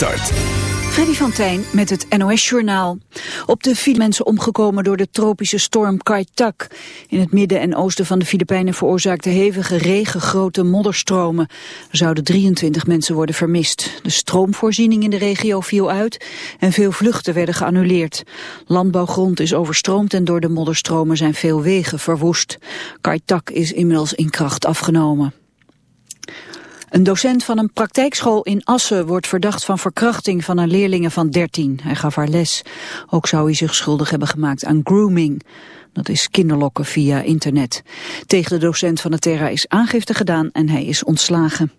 Start. Freddy van Tijn met het NOS-journaal. Op de vier mensen omgekomen door de tropische storm Kai-Tak. In het midden en oosten van de Filipijnen veroorzaakte hevige regen grote modderstromen. Er zouden 23 mensen worden vermist. De stroomvoorziening in de regio viel uit en veel vluchten werden geannuleerd. Landbouwgrond is overstroomd en door de modderstromen zijn veel wegen verwoest. Kai-Tak is inmiddels in kracht afgenomen. Een docent van een praktijkschool in Assen wordt verdacht van verkrachting van een leerlinge van 13. Hij gaf haar les. Ook zou hij zich schuldig hebben gemaakt aan grooming. Dat is kinderlokken via internet. Tegen de docent van de Terra is aangifte gedaan en hij is ontslagen.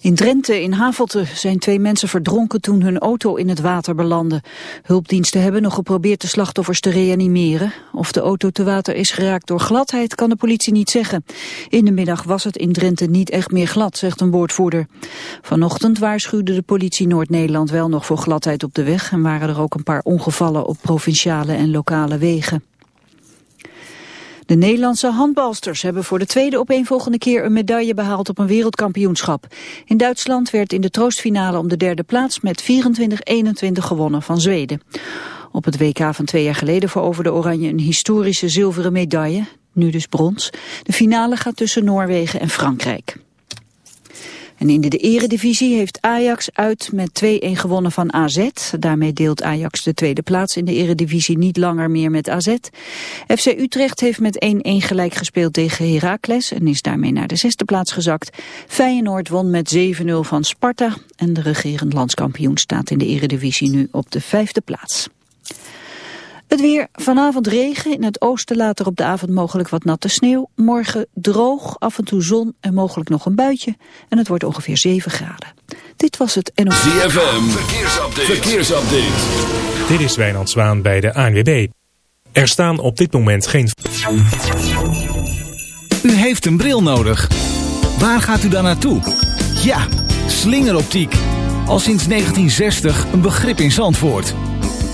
In Drenthe in Havelte zijn twee mensen verdronken toen hun auto in het water belandde. Hulpdiensten hebben nog geprobeerd de slachtoffers te reanimeren. Of de auto te water is geraakt door gladheid kan de politie niet zeggen. In de middag was het in Drenthe niet echt meer glad, zegt een woordvoerder. Vanochtend waarschuwde de politie Noord-Nederland wel nog voor gladheid op de weg... en waren er ook een paar ongevallen op provinciale en lokale wegen. De Nederlandse handbalsters hebben voor de tweede opeenvolgende keer een medaille behaald op een wereldkampioenschap. In Duitsland werd in de troostfinale om de derde plaats met 24-21 gewonnen van Zweden. Op het WK van twee jaar geleden veroverde Oranje een historische zilveren medaille, nu dus brons. De finale gaat tussen Noorwegen en Frankrijk. En in de, de eredivisie heeft Ajax uit met 2-1 gewonnen van AZ. Daarmee deelt Ajax de tweede plaats in de eredivisie niet langer meer met AZ. FC Utrecht heeft met 1-1 gelijk gespeeld tegen Heracles en is daarmee naar de zesde plaats gezakt. Feyenoord won met 7-0 van Sparta en de regerend landskampioen staat in de eredivisie nu op de vijfde plaats. Het weer, vanavond regen, in het oosten later op de avond mogelijk wat natte sneeuw. Morgen droog, af en toe zon en mogelijk nog een buitje. En het wordt ongeveer 7 graden. Dit was het NOS. ZFM, verkeersupdate. verkeersupdate. Dit is Wijnand Zwaan bij de ANWB. Er staan op dit moment geen... U heeft een bril nodig. Waar gaat u dan naartoe? Ja, slingeroptiek. Al sinds 1960 een begrip in Zandvoort.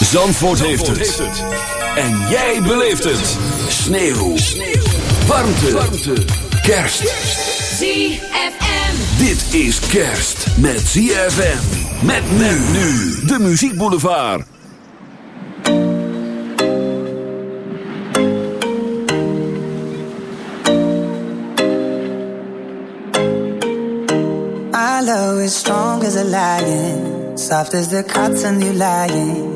Zandvoort, heeft, het. En jij beleeft het. Sneeuw. Sneeuw. Warmte. Warmte. Kerst. ZFM. Dit is kerst met ZFM. Met men nu. De Muziek Boulevard. Our love is strong as a lion, soft as the cotton you lying.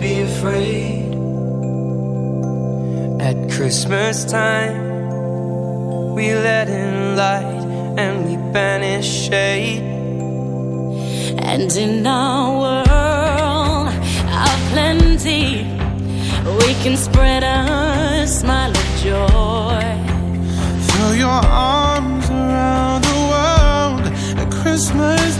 be afraid. At Christmas time, we let in light and we banish shade. And in our world of plenty, we can spread a smile of joy. Throw your arms around the world at Christmas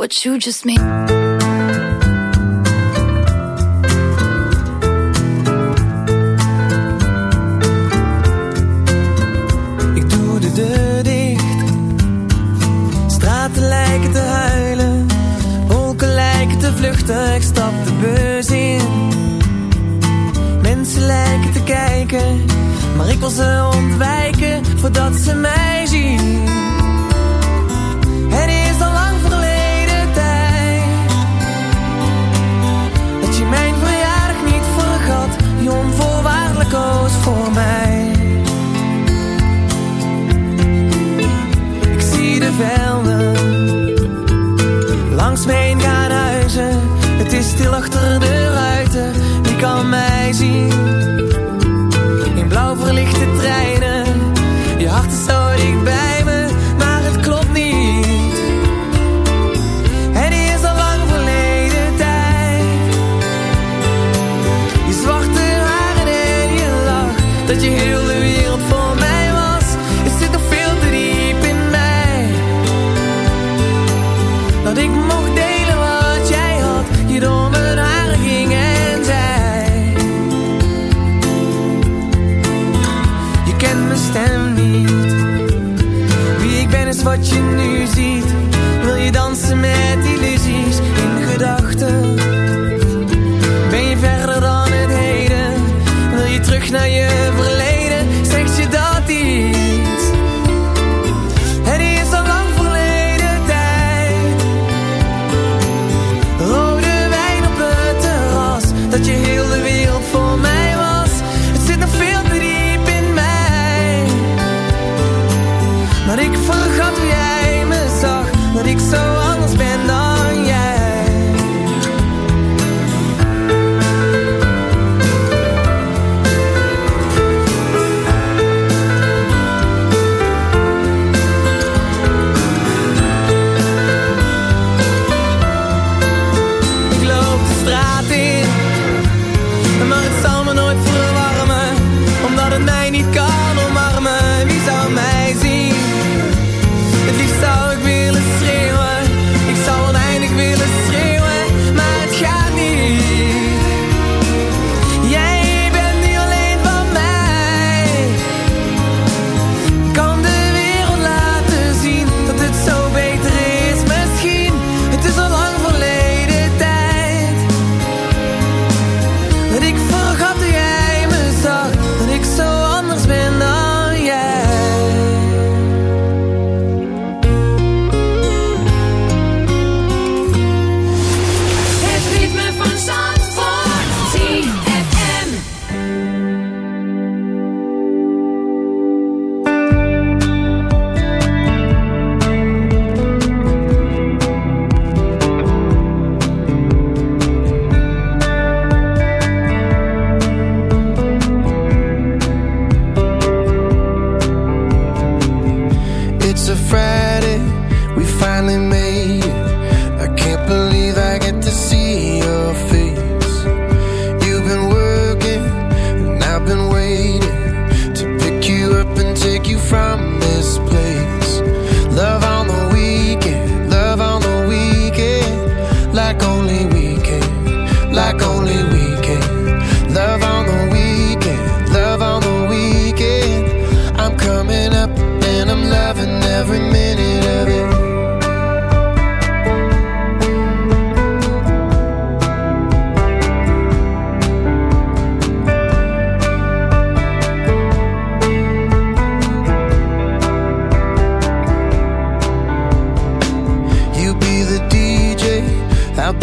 what you just made. Ik doe de deur dicht, straten lijken te huilen, wolken lijken te vluchten, ik stap de beurs in. Mensen lijken te kijken, maar ik was ze ontwijken.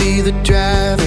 be the driver.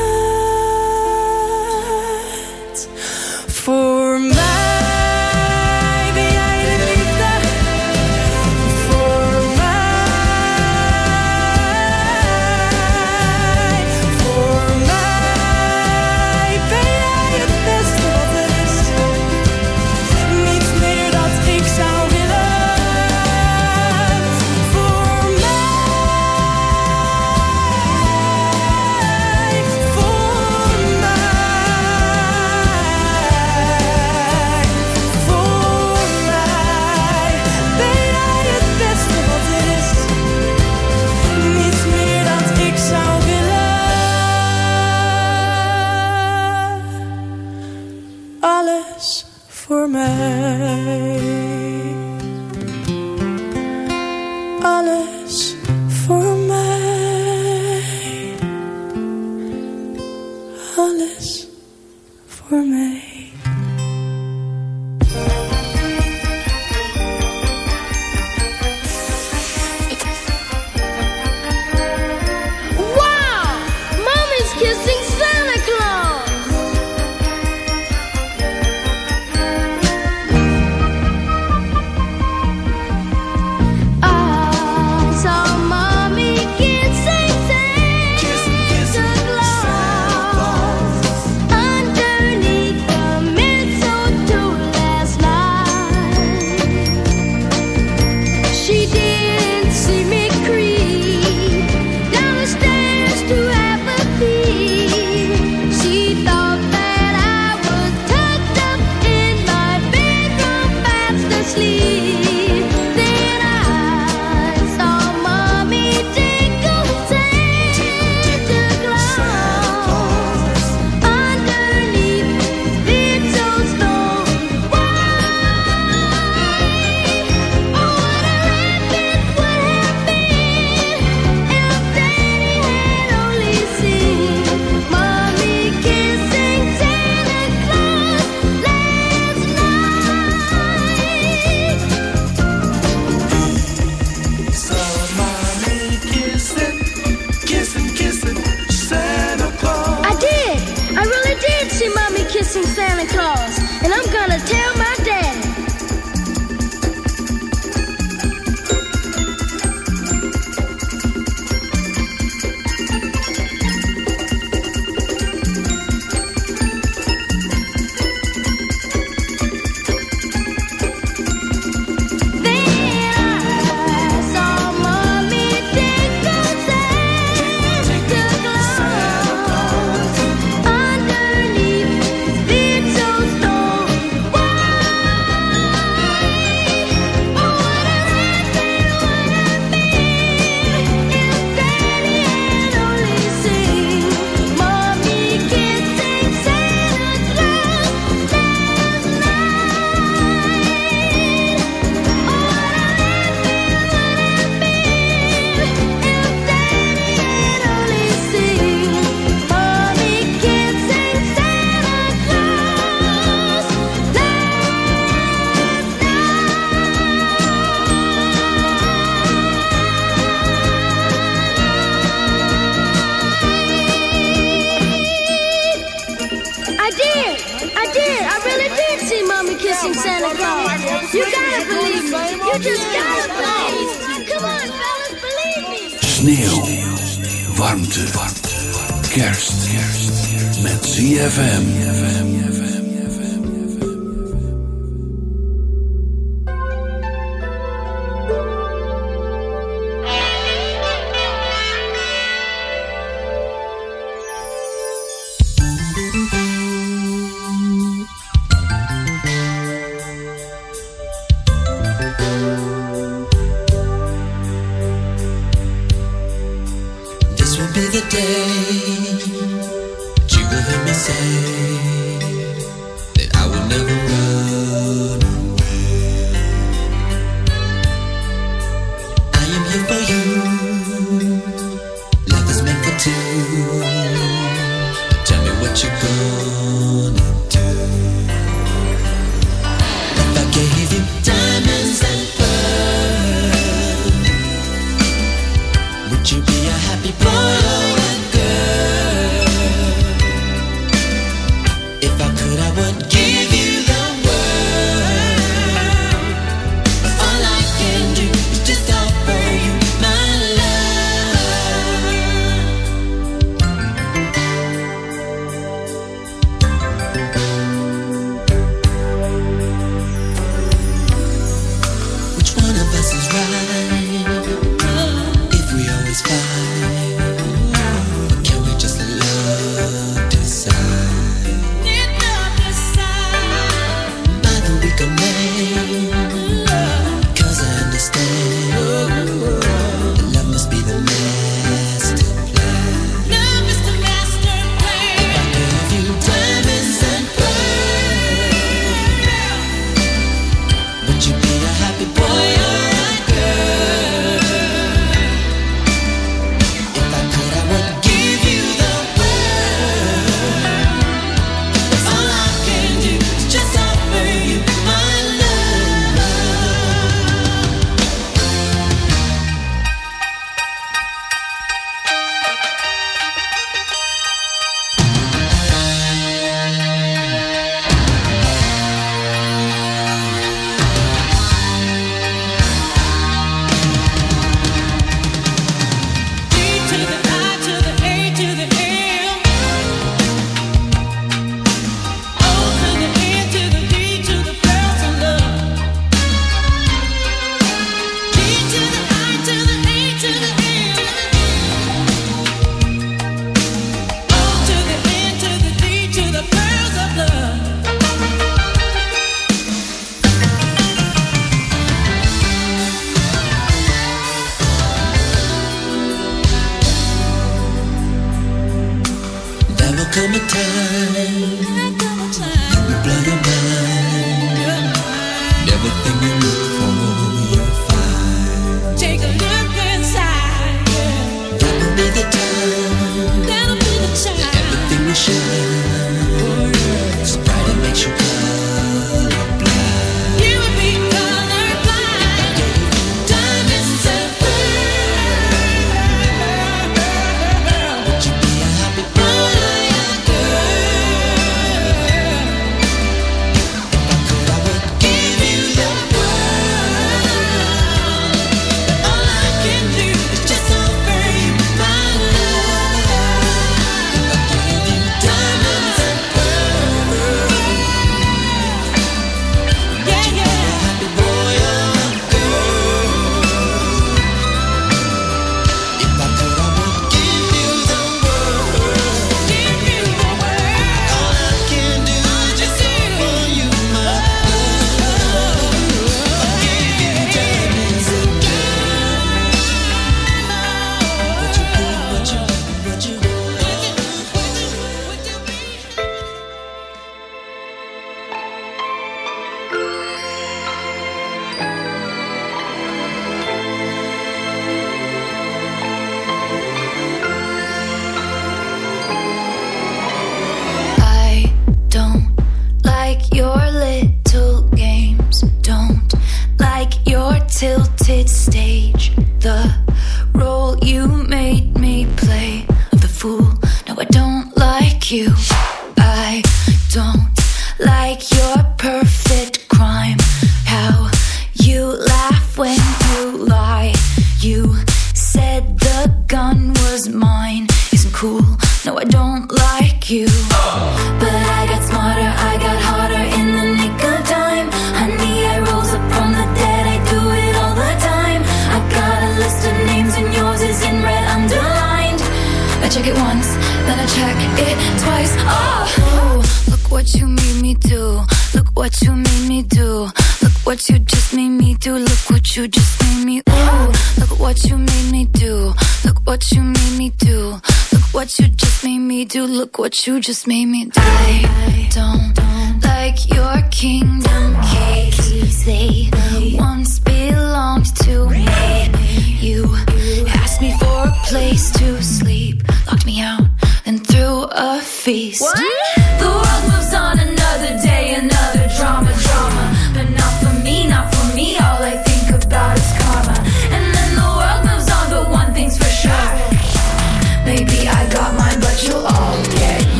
close. day. You just made me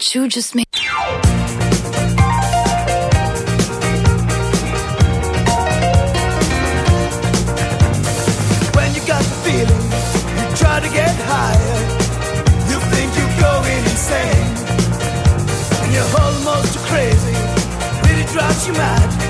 what you just made. When you got the feeling, you try to get higher. You think you're going insane. And you're almost crazy. Really drives you mad.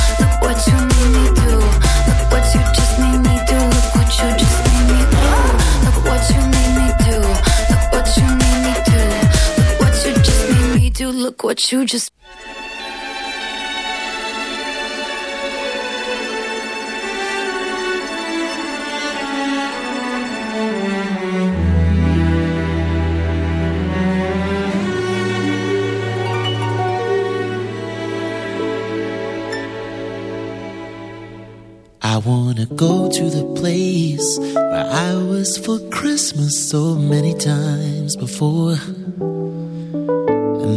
What you just I wanna go to the place where I was for Christmas so many times before.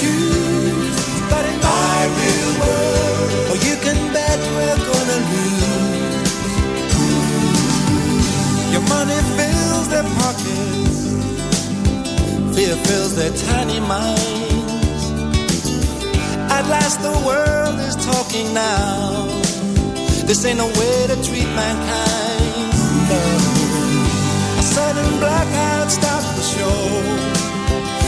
choose, but in my real world, oh, you can bet we're gonna lose. Your money fills their pockets, fear fills their tiny minds. At last, the world is talking now. This ain't no way to treat mankind. No. A sudden blackout stops the show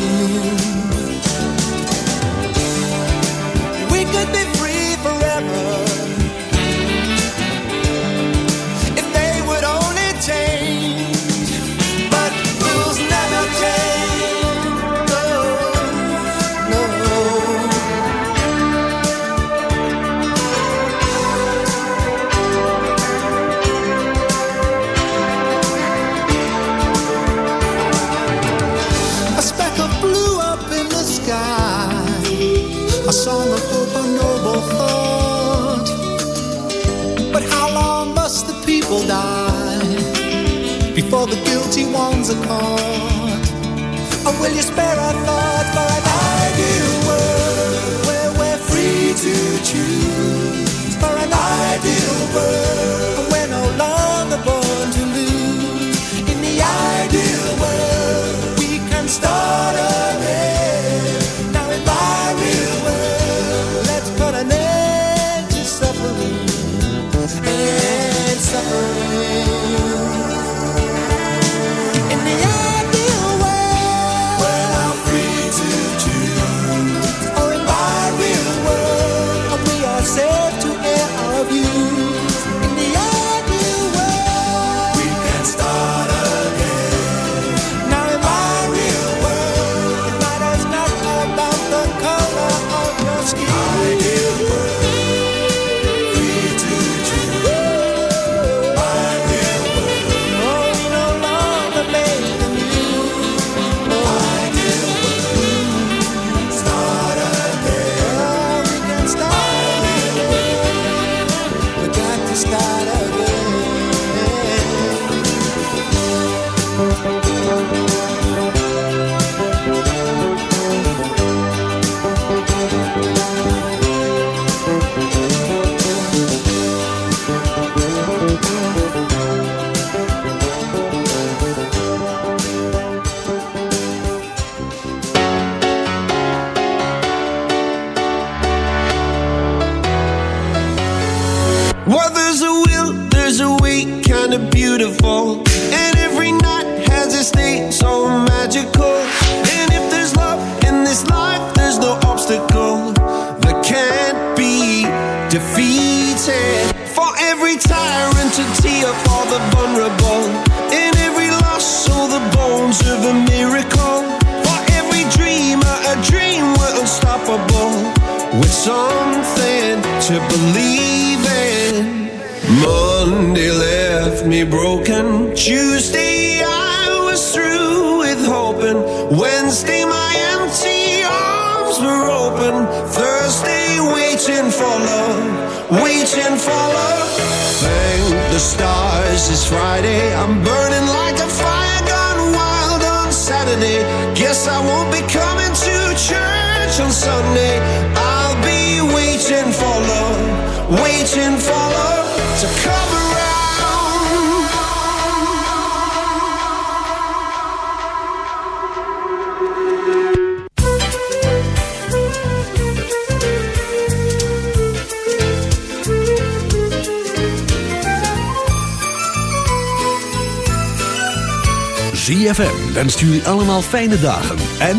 you wens allemaal fijne dagen. En...